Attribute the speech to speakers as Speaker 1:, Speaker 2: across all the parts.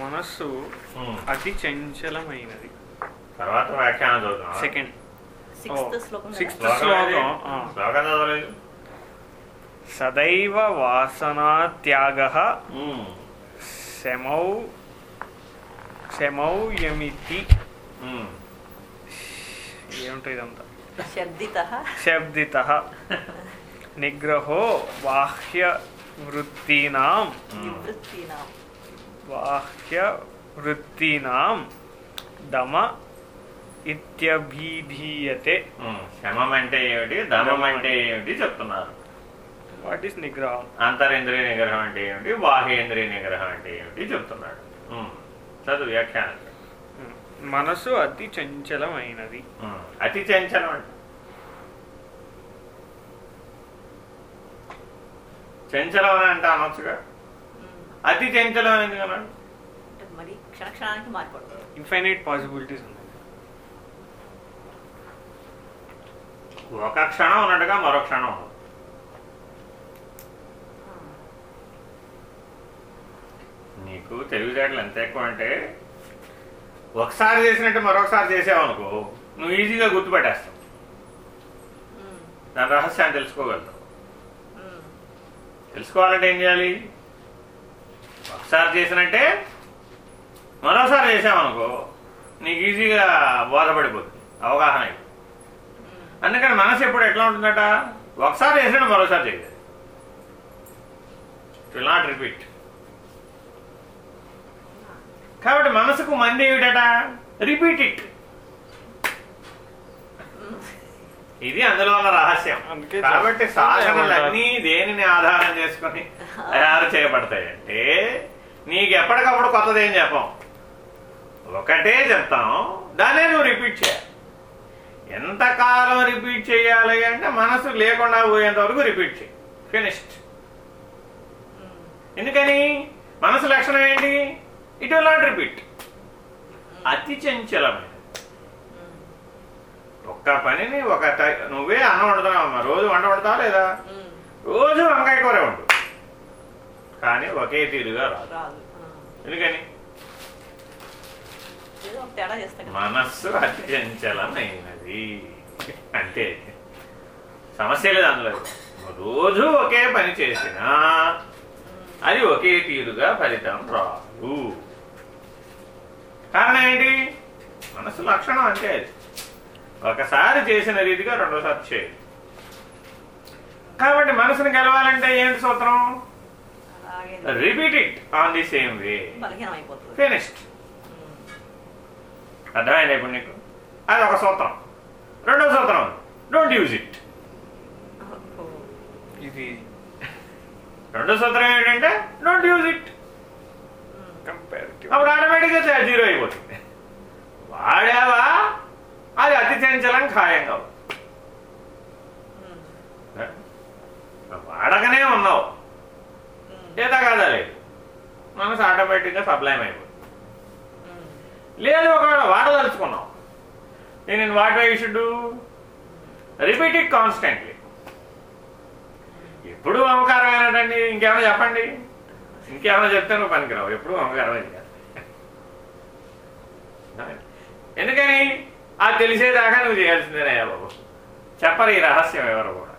Speaker 1: మనస్సు. అతి చంచలమైనది.
Speaker 2: తర్వాత వ్యాఖ్యానం చదువుతున్నాం
Speaker 1: సెకండ్
Speaker 3: సిక్స్త్ శ్లోకం
Speaker 2: శ్లోకం చదవలేదు?
Speaker 1: సదైవ వాసనాత్యాగ. శమౌ శమౌయమితి. ఏమిటో ఇదంతా
Speaker 3: శబ్దిత.
Speaker 1: శబ్దిత. నిగ్రహో బాహ్య వృత్తీనాం. బాహ్య వృత్తీనాం. దమ ఇత్యభిధీయతే.
Speaker 2: శమం అంటే ఏమిటి? దమం అంటే ఏమిటి చెప్తున్నారు?
Speaker 1: వాట్ ఈస్ నిగ్రహం?
Speaker 2: అంతరేంద్రియ నిగ్రహం అంటే ఏమిటి? బాహ్యేంద్రియ నిగ్రహం అంటే ఏమిటి చెప్తున్నాడు. చదువు వ్యాఖ్యానం.
Speaker 1: మనసు అతి చంచలమైనది.
Speaker 2: అతి చంచలం అంటే చంచలం అని అంటే అనొచ్చుగా. అతి చంచలం అని ఎందుకు అన్నాడు
Speaker 3: అంటే మరి క్షణ క్షణానికి మారిపోతుంది
Speaker 1: ఇన్ఫైనైట్ పాసిబిలిటీస్ ఉన్నాయి.
Speaker 2: ఒక క్షణం ఉన్నట్టుగా మరో క్షణం ఉండదు నీకు తెలివితేటలు ఎంత ఎక్కువ అంటే ఒకసారి చేసినట్టు మరొకసారి చేసావనుకో నువ్వు ఈజీగా గుర్తుపెట్టేస్తావు. దాని రహస్యాన్ని తెలుసుకోగలుగుతావు. తెలుసుకోవాలంటే ఏం చేయాలి? ఒకసారి చేసినట్టే మరోసారి చేసామనుకో నీకు ఈజీగా బోధపడిపోతుంది. అవగాహన అయిపోతుంది. అందుకని మనసు ఎప్పుడు ఎట్లా ఉంటుందట? ఒకసారి చేసినా మరోసారి చేయలేదు విల్ నాట్ రిపీట్ కాబట్టి మనసుకు మంది ఏమిటట? రిపీట్ ఇట్ ఇది అందులో ఉన్న రహస్యం. కాబట్టి సాధనలన్నీ దేనిని ఆధారం చేసుకొని తయారు చేయబడతాయి అంటే నీకు ఎప్పటికప్పుడు కొత్తది ఏం చెప్పాం. ఒకటే చెప్తాం దాన్నే నువ్వు రిపీట్ చేయాలి. ఎంతకాలం రిపీట్ చేయాలి అంటే మనసు లేకుండా పోయేంత వరకు రిపీట్ చేయి. Finished
Speaker 3: um.
Speaker 2: ఎందుకని? మనసు లక్షణం ఏంటి? ఇట్ విల్ నాట్ రిపీట్ అతి చంచలమైన. ఒక్క పనిని ఒక నువ్వే అన్నం వండుతున్నావమ్మా రోజు వంట వండుతావా లేదా. రోజు వంకాయ కూర వండు. కానీ ఒకే తీరుగా రాదు. ఎందుకని? మనస్సు అతి చంచలమైనది అంటే సమస్య లేదు అందులో. రోజు ఒకే పని చేసినా అది ఒకే తీరుగా ఫలితం రాదు. కారణం ఏంటి? మనసు లక్షణం అంటే అది. ఒకసారి చేసిన రీతిగా రెండోసారి చేయదు కాబట్టి మనసుని గెలవాలంటే ఏంటి సూత్రం? Repeat it on the same way finished. అర్థమైంది ఇప్పుడు నీకు? అది ఒక సూత్రం. రెండో సూత్రం. Don't use it.
Speaker 1: ఇది.
Speaker 2: రెండో సూత్రం ఏంటంటే డోంట్ యూజ్ ఇట్.
Speaker 1: కంపారిటివ్
Speaker 2: అప్పుడు ఆటోమేటిక్గా జీరో అయిపోతుంది. వాడావా? అది అతి చంచలం ఖాయంగా. ఉంది.
Speaker 3: ఉమ్.
Speaker 2: వాడకనే ఉన్నావు. చేత కాదా లేదు మనసు ఆటోమేటిక్గా సప్లైమ్ అయిపోతుంది
Speaker 3: ఉమ్.
Speaker 2: లేదు ఒకవేళ వాడదలుచుకున్నావు. నేను what why should repeat it constantly. ఎప్పుడు అమకారమైనటండి ఇంకేమైనా చెప్పండి. ఇంకేమైనా చెప్తే నువ్వు పనికిరావు. ఎప్పుడు అమకారమైంది కాదు ఎందుకని? ఆ తెలిసేదాకా నువ్వు చేయాల్సిందేనయ్యా బాబు. చెప్పరు ఈ రహస్యం ఎవరు కూడా.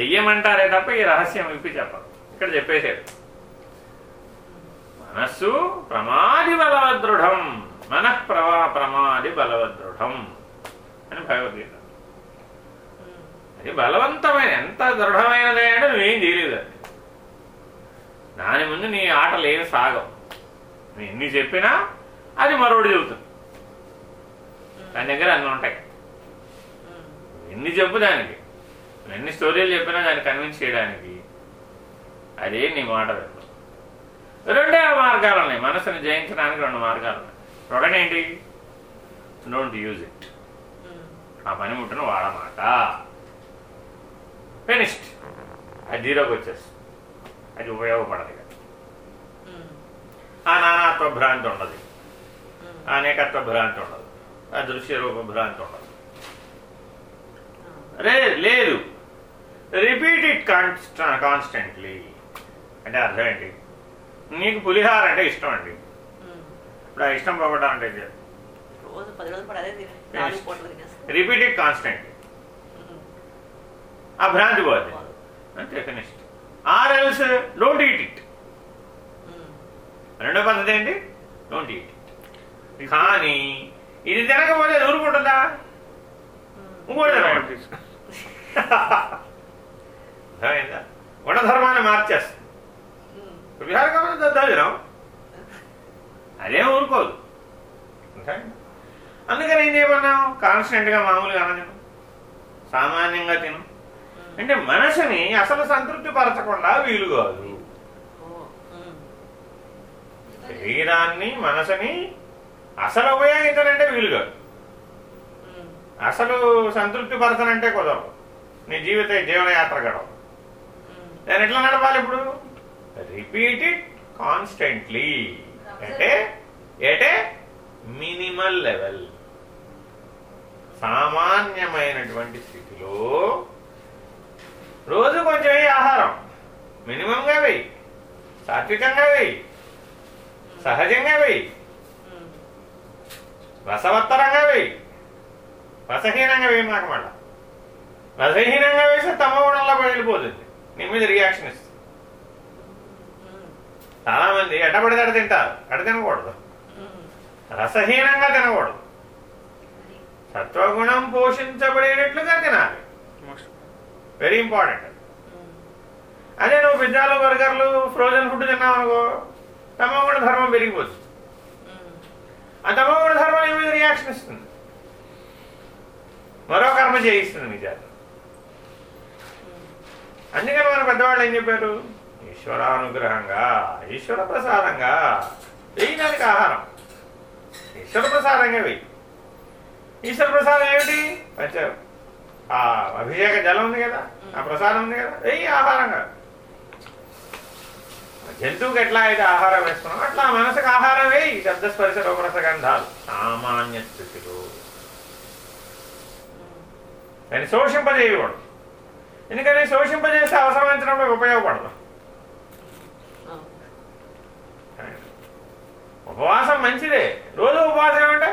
Speaker 2: చెయ్యమంటారే తప్ప ఈ రహస్యం విప్పి చెప్పరు. ఇక్కడ చెప్పేశాడు మనస్సు ప్రమాది బలవదృఢం మనః ప్రవా ప్రమాది బలవదృఢం అని భగవద్గీత. అది బలవంతమైన ఎంత దృఢమైనది అంటే నువ్వేం చేయలేదు అది. దాని ముందు నీ ఆటలు ఏమి సాగవు. నువ్వు ఎన్ని చెప్పినా అది మరోడు చెబుతుంది. దాని దగ్గర అన్నీ ఉంటాయి. ఎన్ని చెప్పు దానికి ఎన్ని స్టోరీలు చెప్పినా దాన్ని కన్విన్స్ చేయడానికి అదే నీ మాట. రెండే మార్గాలు ఉన్నాయి మనసుని జయించడానికి రెండు మార్గాలు ఉన్నాయి ఒకటేంటి డోంట్ యూజ్ ఇట్. ఆ పనిముట్టును వాడమాట ఫినిష్డ్ అది జీరోకి వచ్చేస్తుంది అది ఉపయోగపడదు.
Speaker 3: ఉమ్.
Speaker 2: ఆ నానాత్వ భ్రాంతి ఉండదు. ఆ అనేకత్వ భ్రాంతి ఉండదు ఆ దృశ్య రూప భ్రాంతి ఉండదు. రే లేదు. రిపీట్ ఇట్ కాన్స్టెంట్లీ అంటే అర్థం ఏంటి? నీకు పులిహార అంటే ఇష్టం అండి. ఇప్పుడు ఆ ఇష్టం పోగొట్టాలంటే అంటే రిపీట్ ఇట్ కాన్స్టెంట్. ఆ భ్రాంతి పోతుంది. అంతే finished or else don't eat it. రెండో పద్ధతి ఏంటి? డోంట్ ఈట్ ఇట్ కానీ ఇది తినకపోతే
Speaker 3: ఉమ్.
Speaker 2: ఇంకోటి తినకూడదు. అర్థమైందా గుణధర్మాన్ని మార్చేస్తుంది కాబట్టి దద్దోజనం అదేం ఊరుకోదు? అందుకని ఏం చేయమన్నాం కాన్స్టెంట్గా మామూలుగా తిను సామాన్యంగా తిను. అంటే మనసుని అసలు సంతృప్తి పరచకుండా వీలు కాదు. శరీరాన్ని మనసుని అసలు ఉపయోగించాలంటే వీలు కాదు. అసలు సంతృప్తి పరచనంటే కుదరదు. నీ జీవిత జీవనయాత్ర గడవ. నేను ఎట్లా నడపాలి ఇప్పుడు? రిపీట్ ఇట్ కాన్స్టెంట్లీ అంటే ఏటే మినిమల్ లెవెల్ సామాన్యమైనటువంటి స్థితిలో రోజు కొంచెం వేయి ఆహారం. మినిమంగా వేయి. సాత్వికంగా వేయి. సహజంగా వేయి. రసవత్తరంగా వేయి. రసహీనంగా వేయి మాకు మళ్ళా. రసహీనంగా వేసి తమ గుణంలో వెళ్ళిపోతుంది నీ మీద రియాక్షన్ ఇస్తుంది.
Speaker 3: చాలామంది
Speaker 2: చాలా మంది తింటారు. అట తినకూడదు. రసహీనంగా తినకూడదు. సత్వగుణం పోషించబడేటట్లుగా తినాలి. వెరీ ఇంపార్టెంట్ అదే నువ్వు పిజ్జాలు బర్గర్లు ఫ్రోజన్ ఫుడ్ తిన్నావు అనుకో తమగుణ ధర్మం పెరిగిపోతుంది. ఆ తమగుణ ధర్మం నీ మీద రియాక్షన్ ఇస్తుంది? మరో కర్మ చేయిస్తుంది మీ చేత అందుకని మన పెద్దవాళ్ళు ఏం చెప్పారు? ఈశ్వరానుగ్రహంగా ఈశ్వర ప్రసాదంగా వెయ్యి ఆహారం. ఈశ్వర ప్రసాదంగా వెయ్యి. ఈశ్వర ప్రసాదం ఏమిటి? పంచ ఆ అభిషేక జలం ఉంది కదా ఆ ప్రసాదం ఉంది కదా వెయ్యి ఆహారంగా. జంతువుకి ఎట్లా అయితే ఆహారం వేస్తున్నాం అట్లా మనసుకు ఆహారం వేయి. శబ్ద స్పర్శ రూపరస గంధాలు. సామాన్య స్థితిలో. దాన్ని శోషింపజేయకూడదు. ఎందుకని శోషింపజేస్తే అవసరమైనప్పుడు ఉపయోగపడదు. ఉపవాసం మంచిదే. రోజు ఉపవాసం ఏమంటే.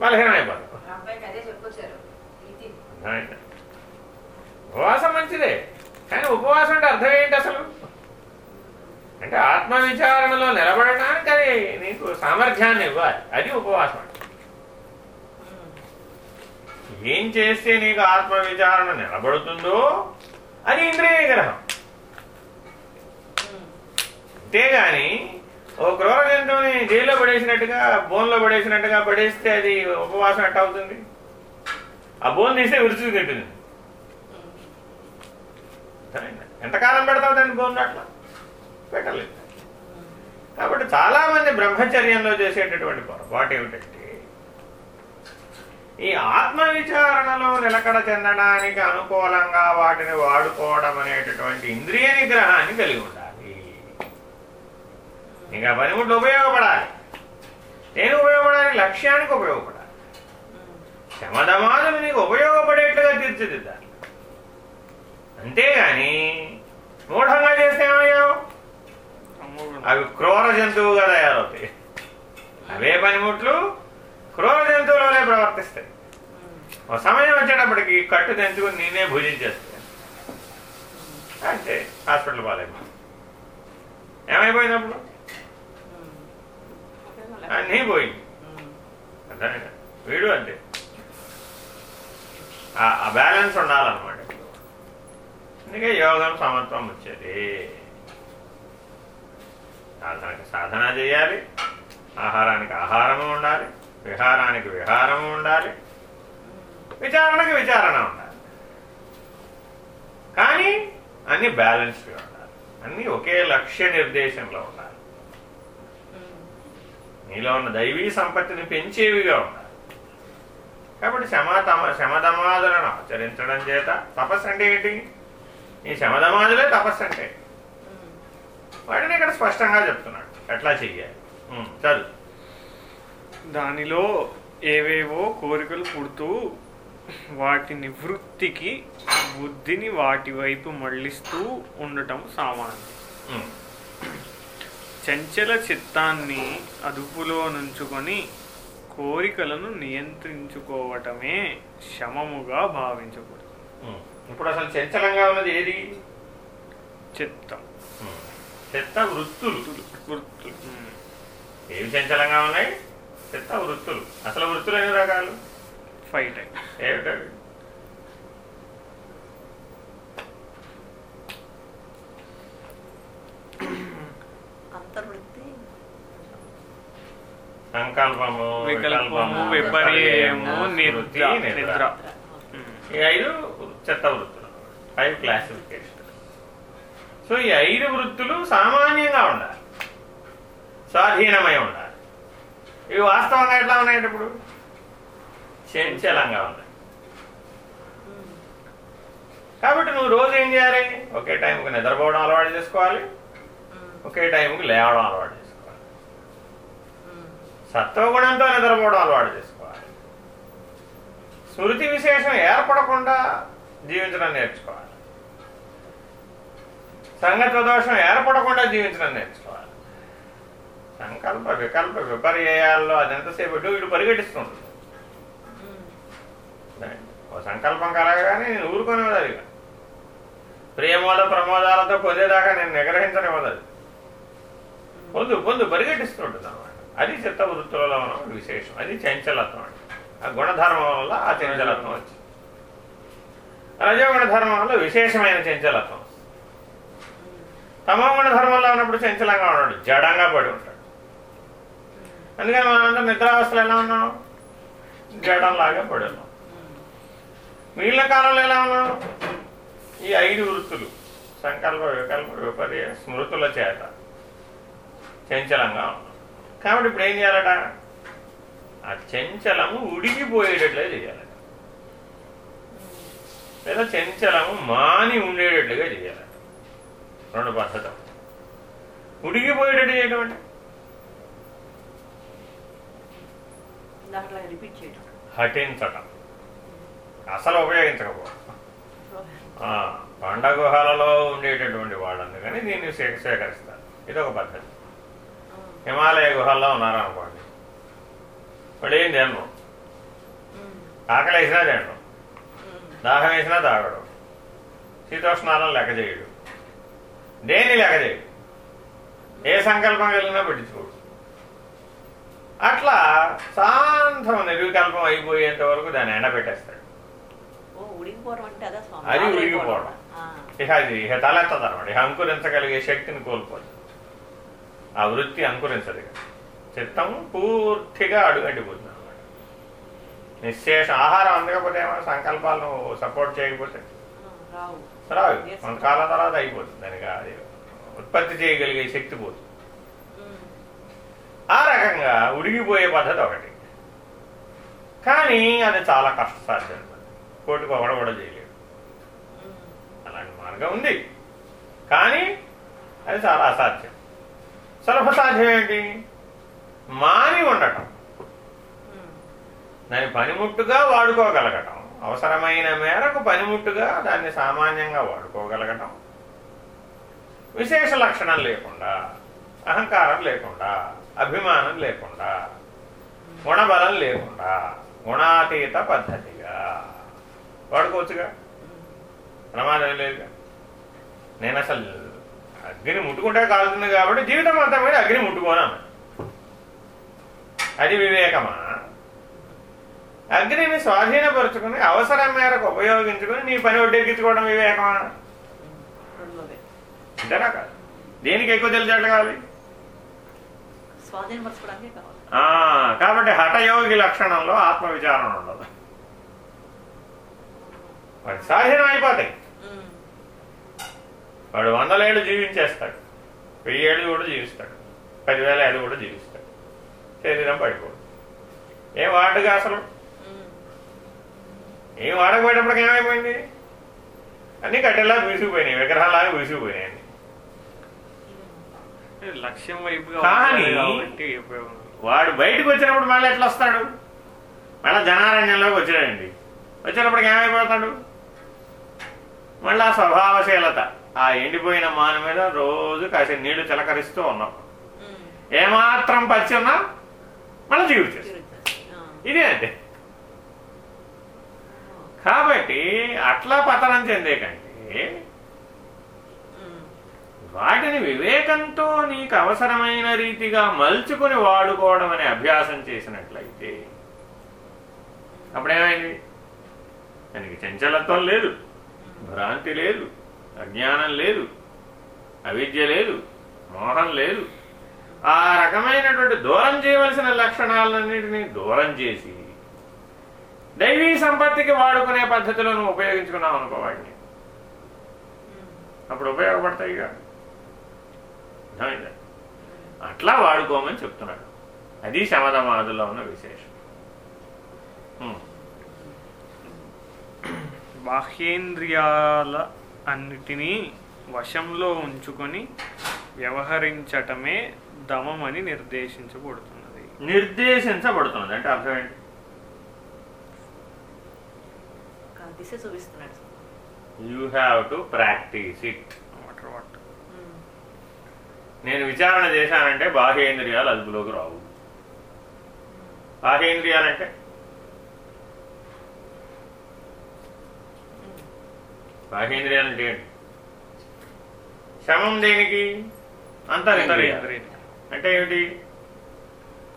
Speaker 2: బలహీనం అయిపోతుంది? ఉపవాసం మంచిదే. కానీ ఉపవాసం అంటే అర్థం ఏంటి అసలు? అంటే ఆత్మ విచారణలో నిలబడడానికి అది నీకు సామర్థ్యాన్ని ఇవ్వాలి. అది ఉపవాసం అంటే. ఏం చేస్తే నీకు ఆత్మ విచారణ నిలబడుతుందో అది ఇంద్రియ నిగ్రహం అంతేగాని ఓ క్రూర జంతువుని జైల్లో పడేసినట్టుగా బోన్లో పడేసినట్టుగా పడేస్తే అది ఉపవాసం ఎట్ట అవుతుంది? ఆ బోన్ తీస్తే విరుచుకు తింటుంది. ఎంతకాలం పెడతావు దాన్ని బోన్ అట్లా పెట్టలేదు. కాబట్టి చాలా మంది బ్రహ్మచర్యంలో చేసేటటువంటి పొరపాటు ఏమిటంటే ఈ ఆత్మవిచారణలో నిలకడ చెందడానికి అనుకూలంగా వాటిని వాడుకోవడం అనేటటువంటి ఇంద్రియ నిగ్రహాన్ని కలిగి ఉండాలి. ఇంకా పనిముట్లు ఉపయోగపడాలి. నేను ఉపయోగపడాలి లక్ష్యానికి ఉపయోగపడాలి. శమధమాలు నీకు ఉపయోగపడేట్లుగా తీర్చిదిద్దాలి. అంతేగాని మూఢంగా చేస్తే ఏమయ్యావు? అవి క్రూర జంతువుగా తయారవుతాయి. అవే పనిముట్లు క్రూర జంతువులోనే ప్రవర్తిస్తాయి. ఒక సమయం వచ్చేటప్పటికి కట్టు తెంచుకుని నేనే భుజించేస్తాయి అంటే హాస్పిటల్ పాలైపో ఏమైపోయినప్పుడు? అన్నీ పోయింది.
Speaker 3: ఉమ్.
Speaker 2: వీడు అంతే. ఆ- ఆ బ్యాలెన్స్ ఉండాలన్నమాట. అందుకే యోగం సమత్వం వచ్చేది. సాధనకు సాధన చేయాలి. ఆహారానికి ఆహారము ఉండాలి. విహారానికి విహారము ఉండాలి. విచారణకి విచారణ ఉండాలి. కానీ అన్ని బ్యాలెన్స్డ్గా ఉండాలి. అన్నీ ఒకే లక్ష్య నిర్దేశంలో ఉండాలి. నీలో ఉన్న దైవీ సంపత్తిని పెంచేవిగా ఉండాలి. కాబట్టి శమతమ శమధమాదులను ఆచరించడం చేత తపస్సు అంటే ఏంటి? ఈ శమధమాదులే తపస్సు అంటే. వాటిని ఇక్కడ స్పష్టంగా చెప్తున్నాడు. ఎట్లా చెయ్యాలి? చదువు.
Speaker 1: దానిలో ఏవేవో కోరికలు పుడుతూ వాటి నివృత్తికి బుద్ధిని వాటి వైపు మళ్ళిస్తూ ఉండటం సామాన్యం. చంచల చిత్తాన్ని అదుపులో నుంచుకొని కోరికలను నియంత్రించుకోవటమే శమముగా భావించకూడదు.
Speaker 2: ఇప్పుడు అసలు చంచలంగా ఉన్నది ఏది?
Speaker 1: చిత్తం.
Speaker 2: చిత్త వృత్తులు.
Speaker 1: ఉమ్.
Speaker 2: ఏవి చంచలంగా ఉన్నాయి? చిత్త వృత్తులు. అసలు వృత్తులు ఎన్ని రకాలు?
Speaker 1: ఫైవ్ టైం
Speaker 2: ఏమిటవి
Speaker 3: అంతర్వృత్తి.
Speaker 2: సంకల్పము
Speaker 1: వికల్పము విపర్యము నిద్ర నిద్ర.
Speaker 2: ఈ ఐదు చిత్త వృత్తులు. ఫైవ్ క్లాసిఫికేషన్ సో ఈ ఐదు వృత్తులు సామాన్యంగా ఉండాలి. స్వాధీనమై ఉండాలి. ఇవి వాస్తవంగా ఎట్లా ఉన్నాయంటే ఇప్పుడు? చంచలంగా ఉన్నాయి కాబట్టి నువ్వు రోజు ఏం చేయాలి? ఒకే టైంకి నిద్రపోవడం అలవాటు చేసుకోవాలి. ఒకే టైంకి లేవడం అలవాటు చేసుకోవాలి. సత్వగుణంతో నిద్రపోవడం అలవాటు చేసుకోవాలి. స్మృతి విశేషం ఏర్పడకుండా జీవించడం నేర్చుకోవాలి. సంగత దోషం ఏర్పడకుండా జీవించడం నేర్చుకోవాలి. సంకల్ప వికల్ప విపర్యాల్లో అదెంతసేపు ఇటు వీడు పరిగెట్టిస్తుంటుంది ఓ సంకల్పం కలగగానే నేను ఊరుకునేవదది అది. ప్రమోదాలతో పొందేదాకా నేను నిగ్రహించనివ్వదు అది. పొందు పొందు పరిగెట్టిస్తుంటుంది అది చిత్త వృత్తులలో ఉన్న విశేషం. అది చంచలత్వం అంటే ఆ గుణధర్మం వల్ల ఆ చంచలత్వం వచ్చింది. రజోగుణ ధర్మం వల్ల విశేషమైన చంచలత్వం. తమోగుణ ధర్మంలో ఉన్నప్పుడు చంచలంగా ఉన్నాడు జడంగా పడి ఉంటాడు. అందుకని మనం నిద్రావస్థలు ఎలా ఉన్నాం? జడంలాగా పడి ఉన్నాం. మిగిలిన కాలంలో ఎలా ఉన్నాం? ఈ ఐదు వృత్తులు సంకల్ప వికల్ప విపర్య స్మృతుల చేత చంచలంగా ఉన్నాం. కాబట్టి ఇప్పుడు ఏం చేయాలట? ఆ చంచలము ఉడిగిపోయేటట్లే చేయాలట. లేదా చంచలము మాని ఉండేటట్లుగా చేయాలట. రెండు పద్ధతులు
Speaker 3: రిపీట్ చేయడం
Speaker 2: హటించటం అసలు ఉపయోగించకపోవడం. ఆ, కొండ గుహలలో ఉండేటటువంటి వాళ్ళు అందుకని దీన్ని స్వీకరిస్తారు ఇది ఒక పద్ధతి. హిమాలయ గుహల్లో ఉన్నారనుకోండి. వాళ్ళు ఏం తినరు. ఆకలి వేసినా తినరు. దాహం వేసినా తాగడు శీతోష్ణాలను లెక్క చేయడు దేని లెక్క చేయడు? ఏ సంకల్పం కలిగినా పట్టించుకోడు. అట్లా శాంతం నిర్వికల్పం అయిపోయేంత వరకు దాన్ని
Speaker 3: ఉడికిపోవడం అంటే అదే. ఆ.
Speaker 2: ఇక అది ఇక తలెత్తదు అనమాట ఇక అంకురించగలిగే శక్తిని కోల్పోదు. ఆ వృత్తి అంకురించదు ఇక. చిత్తం పూర్తిగా అడుగంటిపోతుంది అనమాట నిశ్శేషం. ఆహారం అందకపోతే ఏమో సంకల్పాలను సపోర్ట్ చేయకపోతే?
Speaker 3: ఆ, రావు
Speaker 2: రావు కొంత కాలం తర్వాత అయిపోతుంది. దానికి అది ఉత్పత్తి చేయగలిగే శక్తి పోతుంది
Speaker 3: ఉమ్.
Speaker 2: ఆ రకంగా ఉడిగిపోయే పద్ధతి ఒకటి. కానీ అది చాలా కష్టసాధ్యం. కోటికి ఒకడు కూడా చేయలేడు.
Speaker 3: ఉమ్.
Speaker 2: అలాంటి మార్గం ఉంది. కానీ అది చాలా అసాధ్యం. సులభ సాధ్యం ఏంటి? మాని ఉండటం.
Speaker 3: ఉమ్.
Speaker 2: దాన్ని పనిముట్టుగా వాడుకోగలగటం. అవసరమైన మేరకు పనిముట్టుగా దాన్ని సామాన్యంగా వాడుకోగలగటం. విశేష లక్షణం లేకుండా అహంకారం లేకుండా అభిమానం లేకుండా గుణబలం లేకుండా గుణాతీత పద్ధతిగా వాడుకోవచ్చుగా? ప్రమాదం లేదుగా? నేను అసలు అగ్ని ముట్టుకుంటే కాలుతుంది కాబట్టి జీవితం అంతా మీద అగ్ని ముట్టుకోనా అది వివేకమా? అగ్నిని స్వాధీనపరుచుకుని అవసరం మేరకు ఉపయోగించుకుని నీ పని ఒడ్డెక్కించుకోవడం వివేకమా అంతేనా కాదు. దేనికి ఎక్కువ తెలిసేట్లు కావాలి? కాబట్టి హఠయోగి లక్షణంలో ఆత్మ విచారణ ఉండదు. వాడి స్వాధీనం అయిపోతాయి. వాడు వందలేళ్ళు జీవించేస్తాడు. వెయ్యి ఏళ్ళు కూడా జీవిస్తాడు. పదివేల ఏళ్ళు కూడా జీవిస్తాడు. శరీరం పడిపోదు. ఏం వాడుగా అసలు. ఏం వాడకపోయేటప్పటికి ఏమైపోయింది? అన్ని కట్టెలా వీసిపోయినాయి విగ్రహాలాగా వీసిపోయినాయి అన్ని.
Speaker 1: లక్ష్యం వైపుగా
Speaker 2: కానీ- వాడు బయటకు వచ్చినప్పుడు మళ్ళీ ఎట్లా వస్తాడు? మళ్ళీ జనారణ్యంలోకి వచ్చాడండి. వచ్చినప్పటికి ఏమైపోతాడు? మళ్ళీ ఆ స్వభావశీలత. ఆ ఎండిపోయిన మాన మీద రోజు కాసేపు నీళ్ళు చిలకరిస్తూ ఉన్నాం. ఏమాత్రం పచ్చి ఉన్నా మళ్ళీ జీవి చేస్తుంది
Speaker 3: తిరుగుతుంది. ఆ.
Speaker 2: ఇదే అంతే కాబట్టి అట్లా పతనం చెందే కంటే వాటిని వివేకంతో నీకు అవసరమైన రీతిగా మలుచుకుని వాడుకోవడం అనే అభ్యాసం చేసినట్లయితే అప్పుడేమైంది? దానికి చంచలత్వం లేదు భ్రాంతి లేదు అజ్ఞానం లేదు అవిద్య లేదు మోహం లేదు. ఆ రకమైనటువంటి దూరం చేయవలసిన లక్షణాలన్నింటినీ దూరం చేసి దైవీ సంపత్తికి వాడుకునే పద్ధతిలో నువ్వు ఉపయోగించుకున్నావు అనుకో వాటిని. అప్పుడు ఉపయోగపడతాయి అర్థమైందా? అట్లా వాడుకోమని చెప్తున్నాడు. అది శమధమాదుల్లో ఉన్న విశేషం.
Speaker 1: బాహ్యేంద్రియాల అన్నిటినీ వశంలో ఉంచుకొని వ్యవహరించటమే దమమని నిర్దేశించబడుతున్నది.
Speaker 2: నిర్దేశించబడుతున్నది. అంటే అర్థం ఏంటి
Speaker 3: ఒక దిశ చూపిస్తున్నాడు
Speaker 2: you have to practice it
Speaker 1: water water.
Speaker 3: Um.
Speaker 2: నేను విచారణ చేశానంటే బాహ్యేంద్రియాలు అదుపులోకి రావు. బాహ్యేంద్రియాలంటే?
Speaker 3: ఉమ్.
Speaker 2: బాహ్యేంద్రియాలు అంటే శమం దేనికి? అంతరింద్రియాలు.
Speaker 1: అంతరేంద్రియం.
Speaker 2: అంటే ఏమిటి?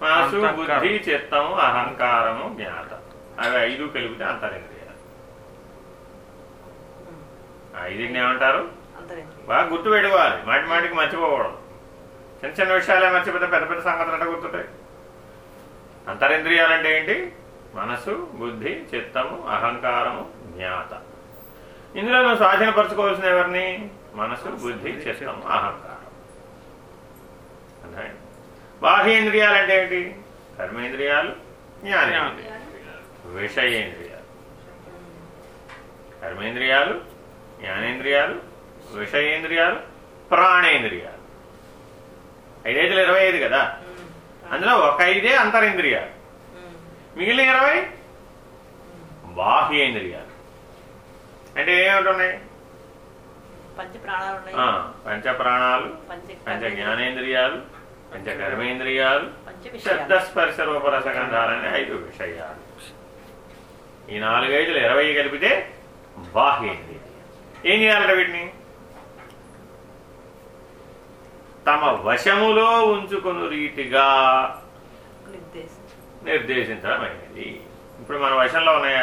Speaker 2: మనసు. బుద్ధి చిత్తము అహంకారము జ్ఞాత అవి ఐదు కలిపితే అంతరింద్రియాలు. ఆ ఐదుని ఏమంటారు. బాగా గుర్తు పెట్టుకోవాలి. మాటి మాటికి మర్చిపోకూడదు. చిన్న చిన్న విషయాలే మర్చిపోతే పెద్ద పెద్ద సంగతులు అంటే గుర్తుంటాయి? అంతరింద్రియాలంటే ఏంటి? మనసు బుద్ధి చిత్తము అహంకారము జ్ఞాత. ఇందులో నువ్వు స్వాధీనపరచుకోవాల్సిన ఎవరిని? మనసు బుద్ధి చిత్తము అహంకారం? బాహ్యేంద్రియాలంటే ఏంటి? కర్మేంద్రియాలు జ్ఞానేంద్రియాలు. విషయేంద్రియాలు. కర్మేంద్రియాలు జ్ఞానేంద్రియాలు విషయేంద్రియాలు ప్రాణేంద్రియాలు. ఐదైదులు ఇరవై ఐదు కదా. అందులో ఒక ఐదే అంతరింద్రియాలు. మిగిలిన ఇరవై? బాహ్యేంద్రియాలు. అంటే ఏమిటున్నాయి
Speaker 3: పంచ ప్రాణాలు
Speaker 2: పంచ ప్రాణాలు
Speaker 3: పంచ
Speaker 2: పంచ జ్ఞానేంద్రియాలు పంచ కర్మేంద్రియాలు
Speaker 3: పంచ
Speaker 2: శబ్ద
Speaker 3: విషయాలు
Speaker 2: స్పర్శ రూపరసగంధాలనే ఐదు విషయాలు. ఈ నాలుగైదులు ఇరవై కలిపితే బాహ్యేంద్రియాలు. ఏం చేయాలంటే వీటిని? తమ వశములో ఉంచుకుని రీతిగా
Speaker 3: నిర్దేశం
Speaker 2: నిర్దేశించడం అయినది. ఇప్పుడు మన వశంలో ఉన్నాయా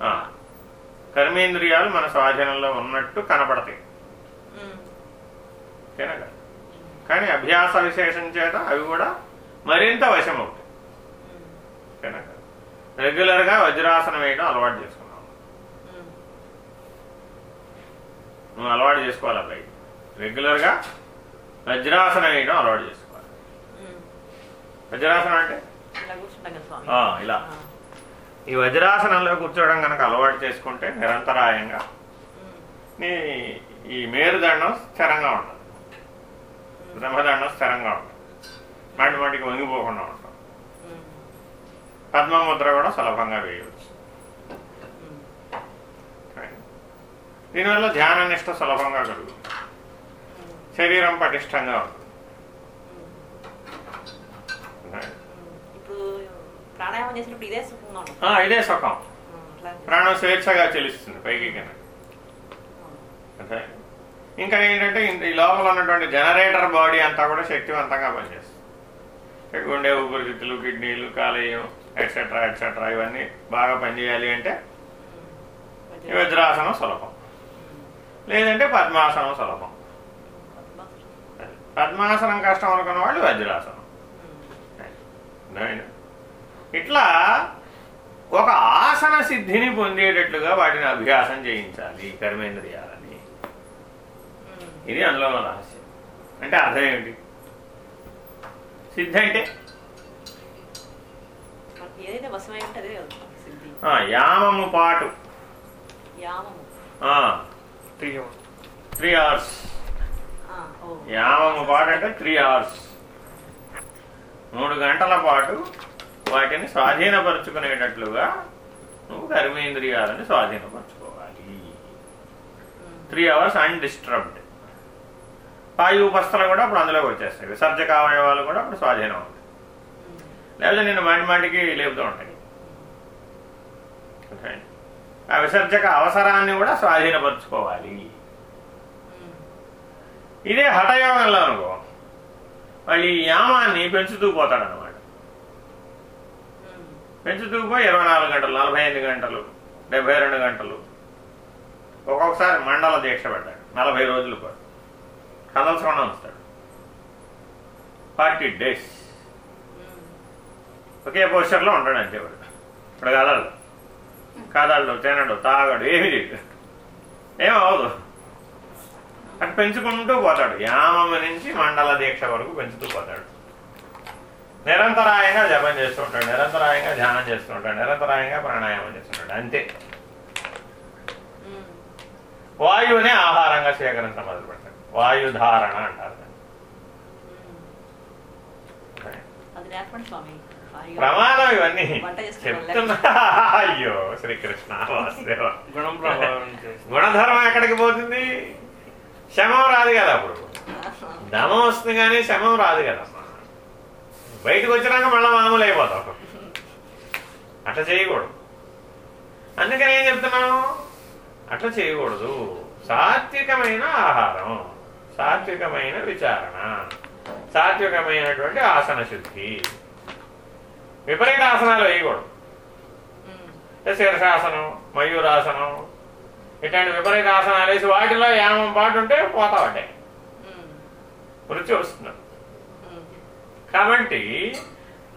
Speaker 2: ఆ, కర్మేంద్రియాలు మన స్వాధీనంలో ఉన్నట్టు కనపడతాయి. కానీ అభ్యాస విశేషం చేత అవి కూడా మరింత వశం అవుతాయి
Speaker 3: ఉమ్.
Speaker 2: కనుక రెగ్యులర్గా వజ్రాసనం వేయడం అలవాటు చేసుకున్నాం
Speaker 3: ఉమ్.
Speaker 2: నువ్వు అలవాటు చేసుకోవాలి అబ్బాయి రెగ్యులర్గా వజ్రాసనం వేయడం అలవాటు చేసుకోవాలి. వజ్రాసనం అంటే
Speaker 3: ఇలా.
Speaker 2: ఈ వజ్రాసనంలో కూర్చోవడం కనుక అలవాటు చేసుకుంటే నిరంతరాయంగా. నీ ఈ మేరుదండం స్థిరంగా ఉంటుంది బ్రహ్మదండం స్థిరంగా ఉంటుంది మాటి మాటికి వంగిపోకుండా ఉంటాం
Speaker 3: ఉమ్.
Speaker 2: పద్మముద్ర కూడా సులభంగా వేయవచ్చు. దీనివల్ల ధ్యాన నిష్ట సులభంగా కలుగుతుంది. శరీరం పటిష్టంగా ఉంటుంది.
Speaker 3: ఇదే
Speaker 2: సుఖం. ప్రాణం స్వేచ్ఛగా చెలుస్తుంది పైకి. అంటే ఇంకా ఏంటంటే ఈ లోపల ఉన్నటువంటి జనరేటర్ బాడీ అంతా కూడా శక్తివంతంగా పనిచేస్తుంది. గుండె ఊపిరితిత్తులు కిడ్నీలు కాలేయం ఎట్సెట్రా ఎట్సెట్రా ఇవన్నీ బాగా పనిచేయాలి అంటే వజ్రాసనం సులభం. లేదంటే పద్మాసనం సులభం. పద్మాసనం కష్టం అనుకున్న వాళ్ళు వజ్రాసనం ఇట్లా ఒక ఆసన సిద్ధిని పొందేటట్లుగా వాటిని అభ్యాసం చేయించాలి కర్మేంద్రియాలని. ఇది అందులో రహస్యం. అంటే అర్థం ఏమిటి? సిద్ధి అంటే
Speaker 3: మనకి ఏదైతే వశమై ఉంటే అదే కదా సిద్ధి
Speaker 2: ఆ, యామము పాటు.
Speaker 3: యామము.
Speaker 1: త్రీ అవర్స్
Speaker 2: త్రీ అవర్స్
Speaker 3: ఆ, ఓ.
Speaker 2: యామము పాటు అంటే త్రీ అవర్స్ మూడు గంటల పాటు వాటిని స్వాధీనపరుచుకునేటట్లుగా నువ్వు కర్మేంద్రియాలని స్వాధీనపరచుకోవాలి. త్రీ అవర్స్ అన్డిస్టర్బ్డ్ పాయుపస్థలు కూడా అప్పుడు అందులోకి వచ్చేస్తాయి. విసర్జక అవయవాలు కూడా అప్పుడు స్వాధీనం అవుతాయి. లేదా నేను మాటి మాటికి లేపుతూ ఉంటాయి. ఆ విసర్జక అవసరాన్ని కూడా స్వాధీనపరచుకోవాలి. ఇదే హఠయోగంలో అనుకో. వాళ్ళు ఈ యామాన్ని పెంచుతూ పోతాడనమాట పెంచుతూ పోయి ఇరవై నాలుగు గంటలు నలభై ఎనిమిది గంటలు డెబ్బై రెండు గంటలు ఒక్కొక్కసారి మండల దీక్ష పెట్టాడు నలభై రోజులు పాటు. కదల్చకుండా ఉంచుతాడు ఫార్టీ డేస్. ఒకే పోస్చర్లో ఉంటాడు అంతే వాడు. ఇప్పుడు కదలడు కదలడు తినడు తాగడు ఏమి చేయడు ఏమవదు అటు పెంచుకుంటూ పోతాడు. యామమ్మ నుంచి మండల దీక్ష వరకు పెంచుతూ పోతాడు. నిరంతరాయంగా జపం చేస్తుంటాడు నిరంతరాయంగా ధ్యానం చేస్తుంటాడు నిరంతరాయంగా ప్రాణాయామం చేస్తుంటాడు అంతే. వాయువునే ఆహారంగా స్వీకరించడం మొదలు పెడతాడు వాయుధారణ అంటారు దాన్ని.
Speaker 3: అది
Speaker 2: ప్రమాదం ఇవన్నీ. చెప్తున్నా. అయ్యో శ్రీకృష్ణ వాసుదేవ. గుణధర్మం ఎక్కడికి పోతుంది? శమం రాదు కదా అప్పుడు. దమం వస్తుంది కానీ శమం రాదు కదమ్మా బయటకు వచ్చినాక మళ్ళీ మామూలు అయిపోతాం. అట్లా చేయకూడదు. అందుకని ఏం చెప్తున్నాను? అట్లా చేయకూడదు. సాత్వికమైన ఆహారం సాత్వికమైన విచారణ సాత్వికమైనటువంటి ఆసన శుద్ధి. విపరీత ఆసనాలు వేయకూడదు. శీర్షాసనం మయూరాసనం ఇట్లాంటి విపరీత ఆసనాలు వేసి వాటిలో యామం పాటు ఉంటే పోతావటే
Speaker 3: ఉమ్.
Speaker 2: మృత్యు వస్తుంది.
Speaker 3: ఉమ్.
Speaker 2: కాబట్టి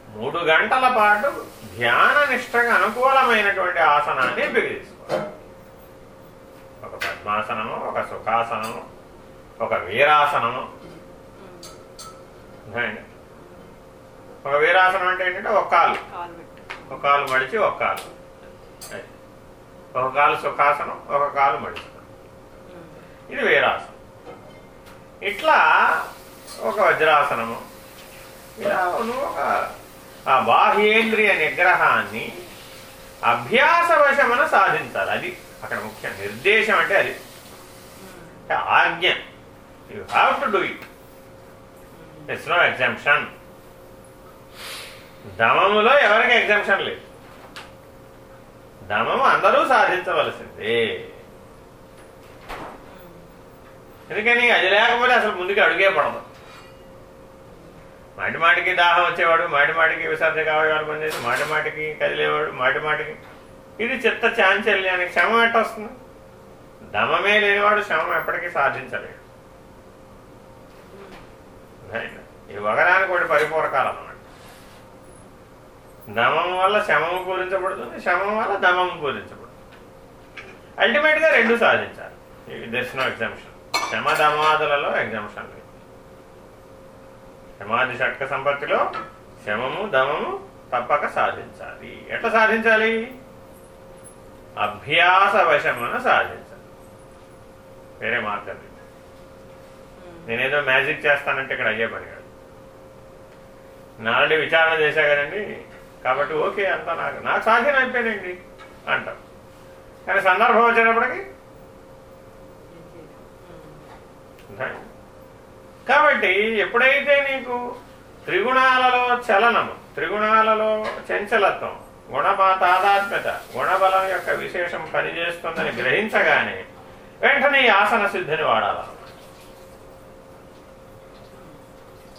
Speaker 2: మూడు గంటల పాటు ధ్యాన నిష్టకు అనుకూలమైనటువంటి ఆసనాన్ని ఎంపిక చేసుకోవాలి ఒక పద్మాసనము ఒక సుఖాసనము ఒక వీరాసనము. వీరాసనం అంటే ఏంటంటే ఒక కాలు. ఒక కాలు మడిచి ఒక కాలు. ఒక కాలు సుఖాసనం ఒక కాలు మడిచి. ఇది వీరాసనం. ఇట్లా ఒక వజ్రాసనము ఇలా నువ్వు ఒక ఆ బాహ్యేంద్రియ నిగ్రహాన్ని అభ్యాసవశమున సాధించాలి. అది అక్కడ ముఖ్యం నిర్దేశం అంటే అది. ఆజ్ఞ. You have to do it it's no exemption దమములో ఎవరికి ఎగ్జామ్షన్ లేదు. దమము అందరూ సాధించవలసిందే. ఎందుకని? అది లేకపోతే అసలు ముందుకు అడుగే పడదు. మాటి మాటికి దాహం వచ్చేవాడు మాటి మాటికి విసర్జక అవయవాలు పనిచేసి మాటి మాటికి కదిలేవాడు మాటి మాటికి. ఇది చిత్త చాంచల్యానికి శ్రమం ఎట్టొస్తుంది దమమే లేనివాడు శ్రమం ఎప్పటికీ సాధించలేడు. Right? ఈ ఒకదానికి ఒకటి పరిపూరకాలు దమం వల్ల శమము పూరించబడుతుంది శమం వల్ల దమం పూరించబడుతుంది. అల్టిమేట్గా రెండు సాధించాలి. దర్శనం ఎగ్జామ్షన్ శమ దమాదులలో ఎగ్జామ్షన్ లేదు. సమాధి షట్క సంపత్తిలో శమము దమము తప్పక సాధించాలి. ఎట్లా సాధించాలి? అభ్యాస వశమున సాధించాలి. వేరే మార్గం లేదు. నేనేదో మ్యాజిక్ చేస్తానంటే ఇక్కడ అయ్యే పని కాదు. నాలుగు విచారణ చేశా కదండి. కాబట్టి ఓకే అంతా నాకు నాకు సాధ్యం అయిపోయానండి అంటాం కానీ సందర్భం వచ్చేటప్పటికి ఉంటాయి. కాబట్టి ఎప్పుడైతే నీకు త్రిగుణాలలో చలనము త్రిగుణాలలో చంచలత్వం గుణపా తాదాత్మ్యత గుణబలం యొక్క విశేషం పనిచేస్తుందని గ్రహించగానే వెంటనే ఈ ఆసన సిద్ధిని వాడాలి.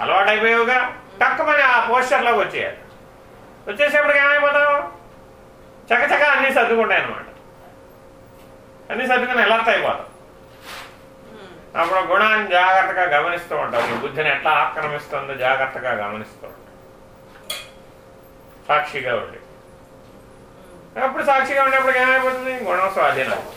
Speaker 2: అలవాటైపోయావుగా? టక్కుమని ఆ పోస్చర్లోకి వచ్చేయాలి. వచ్చేసేపటికి ఏమైపోతావు? చకచక అన్నీ సర్దుకుంటాయి అన్నమాట. అన్నీ సర్దుకుని ఎలర్ట్ అయిపోతావు? అప్పుడు గుణాన్ని జాగ్రత్తగా గమనిస్తూ ఉంటావు. నీ బుద్ధిని ఎట్లా ఆక్రమిస్తుందో జాగ్రత్తగా గమనిస్తూ ఉంటావు. సాక్షిగా ఉండి. అప్పుడు సాక్షిగా ఉండేప్పుడు ఏమైపోతుంది? గుణం స్వాధీనం.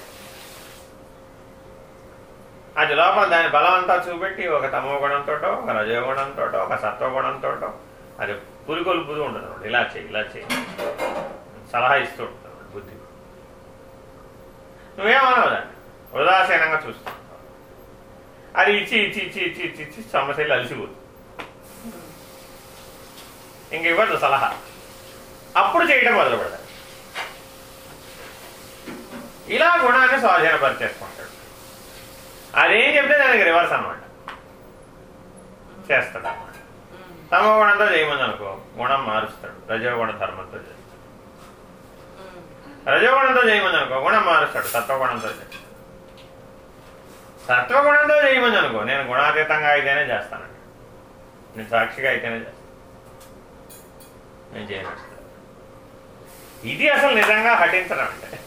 Speaker 2: అది లోపల దాని బలం అంతా చూపెట్టి ఒక తమో గుణంతోటో ఒక రజోగుణంతో ఒక సత్వగుణంతో అది పురికొల్పుతూ ఉంటుంది ఇలా చేయి ఇలా చేయి. సలహా ఇస్తూ ఉంటుంది బుద్ధి. నువ్వేమన్నావు దాన్ని? ఉదాసీనంగా చూస్తూ అది ఇచ్చి ఇచ్చి ఇచ్చి ఇచ్చి ఇచ్చి ఇచ్చి సమస్యలు అలసిపోతుంది ఇంక ఇవ్వదు సలహా. అప్పుడు చేయడం మొదలు పెడతాడు ఇలా గుణాన్ని స్వాధీనపరిచేసుకుంటాడు. అదేం చెప్తే దానికి రివర్స్ అనమాట చేస్తాడు. అన్నమాట తమో గుణంతో చేయమని అనుకో గుణం మారుస్తాడు. రజోగుణ ధర్మంతో చేస్తాడు. రజోగుణంతో చేయమని అనుకో గుణం మారుస్తాడు. సత్వగుణంతో చేస్తాడు. సత్వగుణంతో చేయమని అనుకో నేను గుణాతీతంగా అయితేనే చేస్తానండి నేను సాక్షిగా అయితేనే చేస్తాను. నేను చేయను ఇది అసలు నిజంగా హఠించడం అంటే.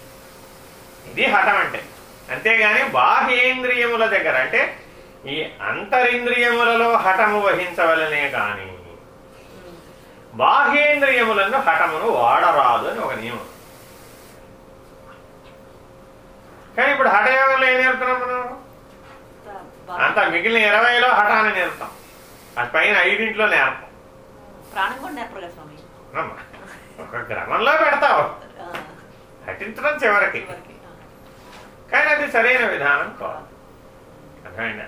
Speaker 2: ఇది హఠం అంటే. అంతేగాని బాహ్యేంద్రియముల దగ్గర అంటే ఈ అంతరింద్రియములలో హఠము వహించవలనే కానీ. బాహ్యేంద్రియములను హఠమును వాడరాదు అని ఒక నియమం. కానీ ఇప్పుడు హఠయోగంలో ఏం నేర్పుతున్నాం మనం? అంత మిగిలిన ఇరవైలో హఠాన్ని నేర్పుతాం. అది పైన ఐదింట్లో నేర్పం ఒక గ్రమంలో పెడతావు. హఠించడం చివరికి. కానీ అది సరైన విధానం కాదు. అర్థమైందా?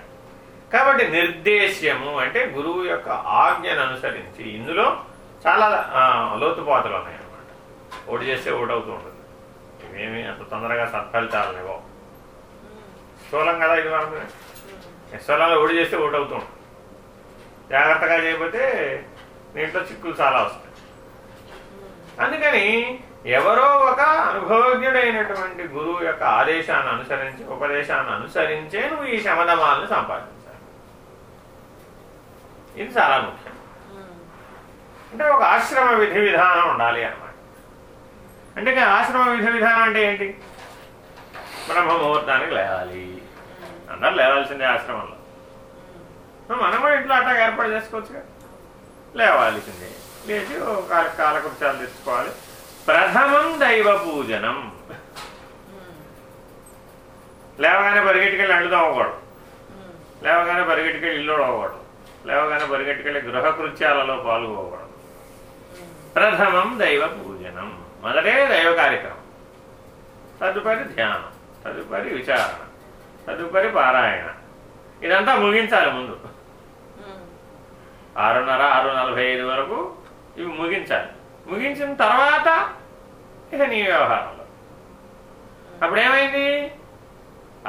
Speaker 2: కాబట్టి నిర్దేశ్యము అంటే గురువు యొక్క ఆజ్ఞను అనుసరించి ఇందులో చాలా లోతుపాతులు ఉన్నాయన్నమాట ఓడి చేస్తే ఓటవుతూ ఉంటుంది ఇవేమి అంత తొందరగా సత్ఫలితాలు లేవో. స్థూలం కదా ఇది మనం
Speaker 3: ఉమ్.
Speaker 2: స్థూలంలో ఓడి చేస్తే ఓటవుతూ ఉంటుంది జాగ్రత్తగా చేయకపోతే దీంట్లో చిక్కులు చాలా వస్తాయి. అందుకని ఎవరో ఒక అనుభవజ్ఞుడైనటువంటి గురువు యొక్క ఆదేశాన్ని అనుసరించి ఉపదేశాన్ని అనుసరించే నువ్వు ఈ శమదమాలను సంపాదించాలి ఇది చాలా ముఖ్యం. అంటే ఒక ఆశ్రమ విధి విధానం ఉండాలి అన్నమాట. అంటే ఆశ్రమ విధి విధానం అంటే ఏంటి? బ్రహ్మ ముహూర్తానికి లేవాలి. అందరు లేవాల్సిందే ఆశ్రమంలో.
Speaker 3: ఉమ్.
Speaker 2: మనం కూడా ఇంట్లో అట్టా ఏర్పాటు చేసుకోవచ్చుగా. లేవాల్సిందే. లేచి కాల కాలకృత్యాలు తెచ్చుకోవాలి ప్రథమం దైవ పూజనం. లేవగానే పరిగెట్టుకెళ్ళి అడ్డు తవ్వకూడదు. లేవగానే పరిగెట్టుకెళ్ళి ఇల్లు అవ్వకూడదు లేవగానే పరిగెట్టుకెళ్ళి గృహ కృత్యాలలో పాల్గొకూడదు. ప్రథమం దైవ పూజనం. మొదటే దైవ కార్యక్రమం. తదుపరి ధ్యానం. తదుపరి విచారణ. తదుపరి పారాయణ. ఇదంతా ముగించాలి ముందు. ఆరున్నర ఆరు నలభై ఐదు వరకు ఇవి ముగించాలి. ముగించిన తర్వాత ఇక నీ వ్యవహారంలో. అప్పుడు ఏమైంది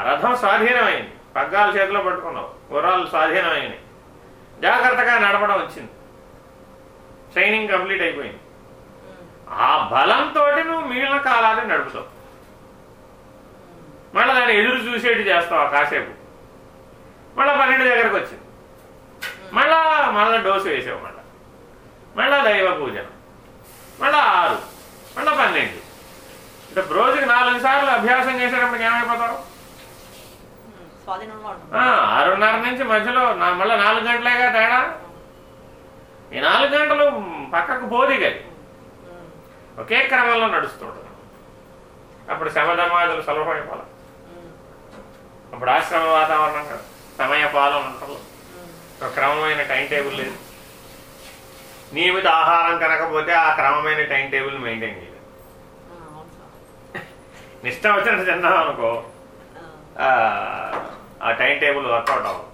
Speaker 2: రథం స్వాధీనమైంది. పగ్గాలు చేతిలో పట్టుకున్నావు. గుర్రాలు స్వాధీనమైంది జాగ్రత్తగా నడపడం వచ్చింది. ట్రైనింగ్ కంప్లీట్ అయిపోయింది. ఆ బలంతో నువ్వు మిగిలిన కాలాన్ని నడుపుతావు. మళ్ళీ దాన్ని ఎదురు చూసేటి చేస్తావు ఆ కాసేపు. మళ్ళీ పన్నెండు దగ్గరకు వచ్చింది. మళ్ళా మళ్ళీ డోసు వేసావు మళ్ళా. మళ్ళా దైవ పూజన. మళ్ళా ఆరు. మళ్ళా పన్నెండు. అంటే రోజుకి నాలుగు సార్లు అభ్యాసం చేసేటప్పటికి ఏమైపోతావు
Speaker 3: ఉమ్. స్వాధీనంలో ఉంటుంది
Speaker 2: ఆ, ఆరున్నర నుంచి మధ్యలో నా మళ్ళీ నాలుగు గంటలేగా తేడా? ఈ నాలుగు గంటలు పక్కకు
Speaker 3: ఉమ్.
Speaker 2: ఒకే క్రమంలో నడుస్తుంటుంది. అప్పుడు శమధమాదులు సులభమైపోవాలి. అప్పుడు ఆశ్రమ వాతావరణం కదా. సమయ పాలన ఉంటుంది. ఒక క్రమమైన టైం టేబుల్ లేదు. నియమిత ఆహారం కనకపోతే ఆ క్రమమైన టైం టేబుల్ మెయింటైన్ చేయలేదు. ఇష్టం వచ్చినట్టు తిన్నాం అనుకో
Speaker 3: ఆ.
Speaker 2: టైం టేబుల్ వర్కౌట్ అవ్వదు.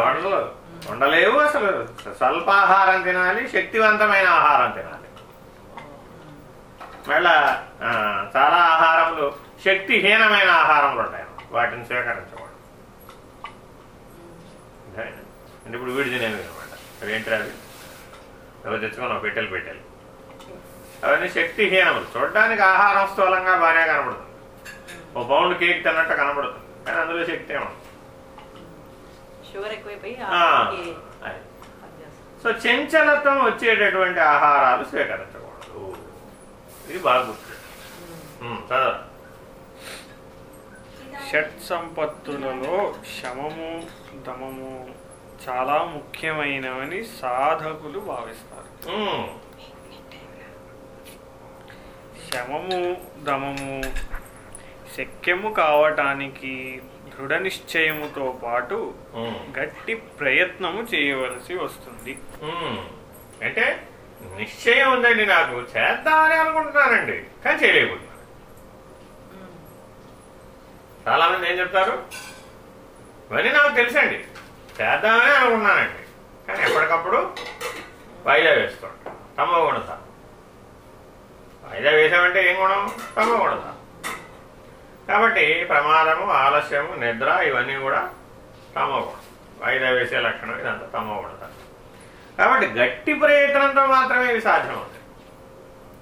Speaker 2: వండలు వండలేవు అసలు. స్వల్పాహారం తినాలి శక్తివంతమైన ఆహారం తినాలి. మళ్ళా చాలా ఆహారములు శక్తిహీనమైన ఆహారములు ఉంటాయి. వాటిని స్వీకరించకూడదు? అంటే ఇప్పుడు వీడి తినేవి అనమాట. అవేంటి అవి? ఎవరు తెచ్చుకున్నావు? పెట్టెలు పెట్టెలు. అవన్నీ శక్తిహీనములు. చూడడానికి ఆహారం స్థూలంగా బాగానే కనబడుతుంది. ఓ పౌండ్ కేక్ తిన్నట్టు కనబడుతుంది. కానీ అందులో శక్తి
Speaker 3: షుగర్ ఎక్కువైపోయి.
Speaker 2: సో చంచలత్వం వచ్చేటటువంటి ఆహారాలు స్వీకరించకూడదు. ఇది బాగా గుర్తు. చదవ.
Speaker 1: షట్ సంపత్తులలో శమము దమము చాలా ముఖ్యమైనవని సాధకులు భావిస్తారు. శమము దమము శక్యము కావటానికి దృఢ నిశ్చయముతో పాటు గట్టి ప్రయత్నము చేయవలసి వస్తుంది.
Speaker 2: అంటే నిశ్చయం ఉందండి నాకు. చేద్దామని అనుకుంటున్నానండి కానీ చేయలేకపోతున్నాను. చాలా మంది ఏం చెప్తారు? ఇవన్నీ నాకు తెలుసండి. చేద్దామని అనుకున్నానండి కానీ ఎప్పటికప్పుడు వాయిదా వేసుకోండి తమ గుణత వాయిదా వేసామంటే ఏం గుణం? తమ గుణత కాబట్టి ప్రమాదము ఆలస్యము నిద్ర ఇవన్నీ కూడా తమ గుణం వాయిదా వేసే లక్షణం ఇదంతా తమో గుణత కాబట్టి గట్టి ప్రయత్నంతో మాత్రమే ఇవి సాధ్యమవుతాయి.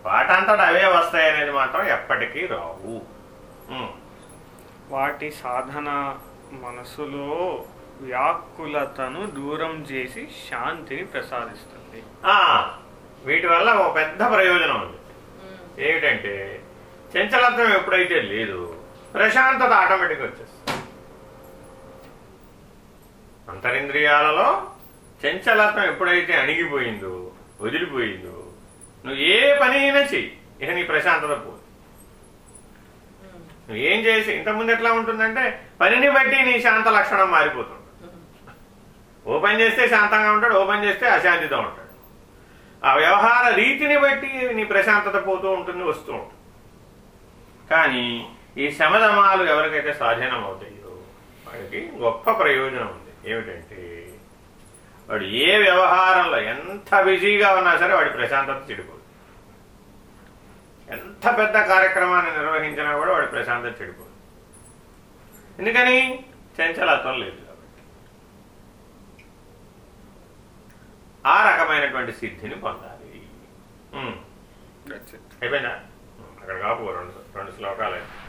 Speaker 2: వాటంతట అవే వస్తాయి అనేది మాత్రం ఎప్పటికీ రావు.
Speaker 1: వాటి సాధన మనసులో వ్యాకులతను దూరం చేసి శాంతిని ప్రసాదిస్తుంది.
Speaker 2: ఆ, వీటి వల్ల ఒక పెద్ద ప్రయోజనం ఉంది. ఏమిటంటే చంచలత్వం ఎప్పుడైతే లేదు ప్రశాంతత ఆటోమేటిక్ వచ్చేస్తుంది. అంతరింద్రియాలలో చంచలత్వం ఎప్పుడైతే అణిగిపోయిందో వదిలిపోయిందో నువ్వు ఏ పని అయినా చెయ్యి. ఇక నీ ప్రశాంతత పోదు. నువ్వు ఏం చేసి ఇంతకుముందు ఎట్లా ఉంటుందంటే పనిని బట్టి నీ శాంత లక్షణం మారిపోతుంది.
Speaker 3: ఉమ్.
Speaker 2: ఓపెన్ చేస్తే శాంతంగా ఉంటాడు ఓపెన్ చేస్తే అశాంతితో ఉంటాడు. ఆ వ్యవహార రీతిని బట్టి నీ ప్రశాంతత పోతూ ఉంటుంది వస్తూ ఉంటుంది. కానీ ఈ శమధమాలు ఎవరికైతే స్వాధీనం అవుతాయో వాడికి గొప్ప ప్రయోజనం ఉంది. ఏమిటంటే వాడు ఏ వ్యవహారంలో ఎంత బిజీగా ఉన్నా సరే వాడి ప్రశాంతత చెడిపోదు. ఎంత పెద్ద కార్యక్రమాన్ని నిర్వహించినా కూడా వాడి ప్రశాంతత చెడిపోదు. ఎందుకని? చంచలత్వం లేదు కాబట్టి. ఆ రకమైనటువంటి సిద్ధిని పొందాలి. అయిపోయిందా? అక్కడ కాపు రెండు రెండు శ్లోకాలు.